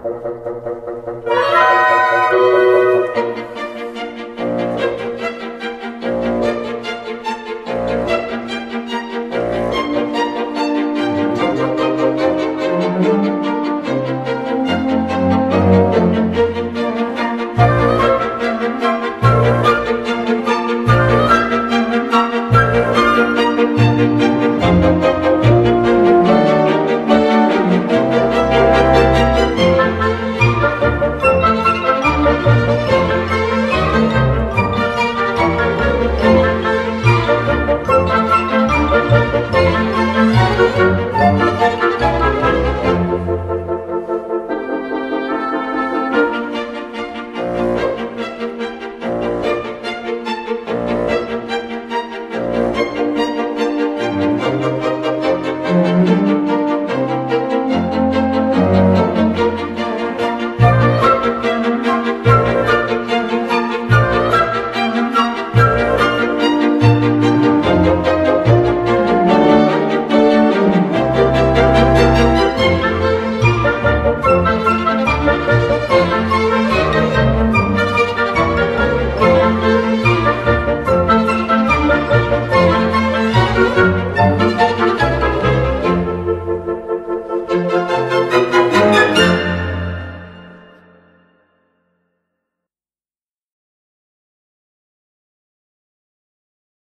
para, para, para.